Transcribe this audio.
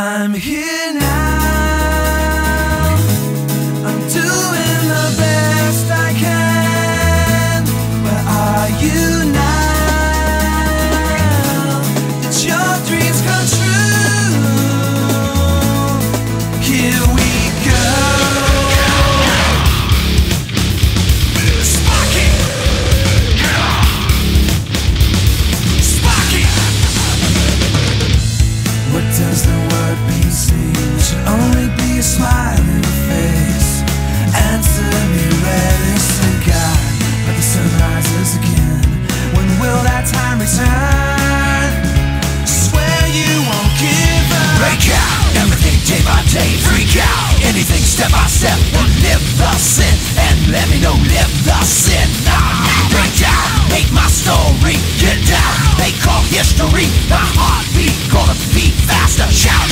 I'm here now. the word PC. seen? should only be a smile in face. Answer me. But the sun rises again. When will that time return? Swear you won't give up. Break out everything day by day. Freak out anything step by step. Live the sin. And let me know, live the sin. Ah. Break out. Make my story. Get down. They call history. My the shout